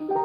Música